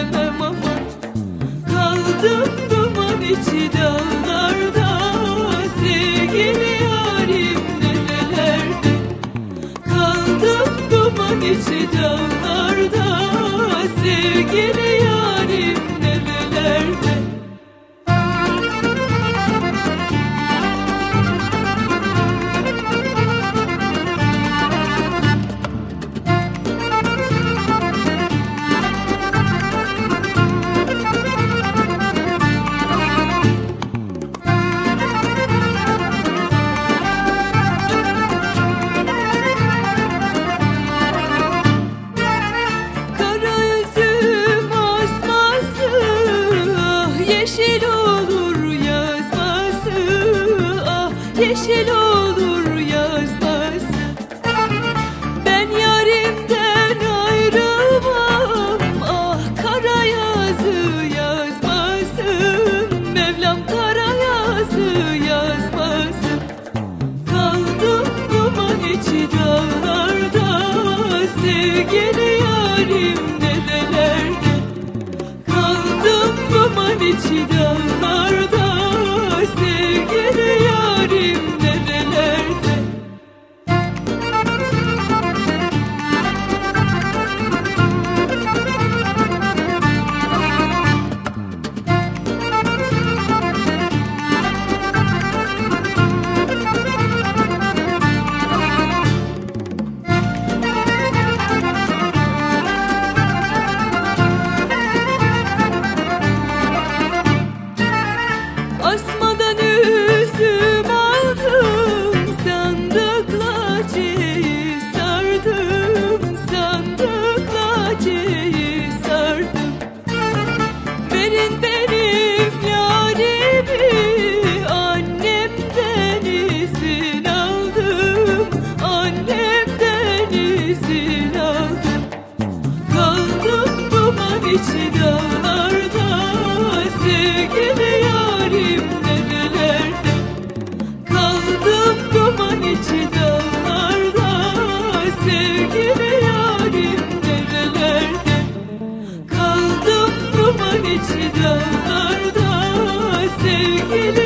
gelemem ama Kaldım duman içi dağlarda. Sevgili yarim nerelerde? Kaldım duman içi dağlarda yeşil olur yazması Ben yarimden ayrılmam ah kara yazı yazmasın. Mevlam kara yazı yazmasın. Kaldım duman içi dağlarda Sevgili yarim nerelerde Kaldım duman içi dağlarda Asmadan üzüm aldım Sandıkla çeyi sardım Sandıkla çeyi sardım. Verin benim yarimi Annemden izin aldım Annemden izin aldım. Kaldım duman içi dağ hiç dağlarda sevgili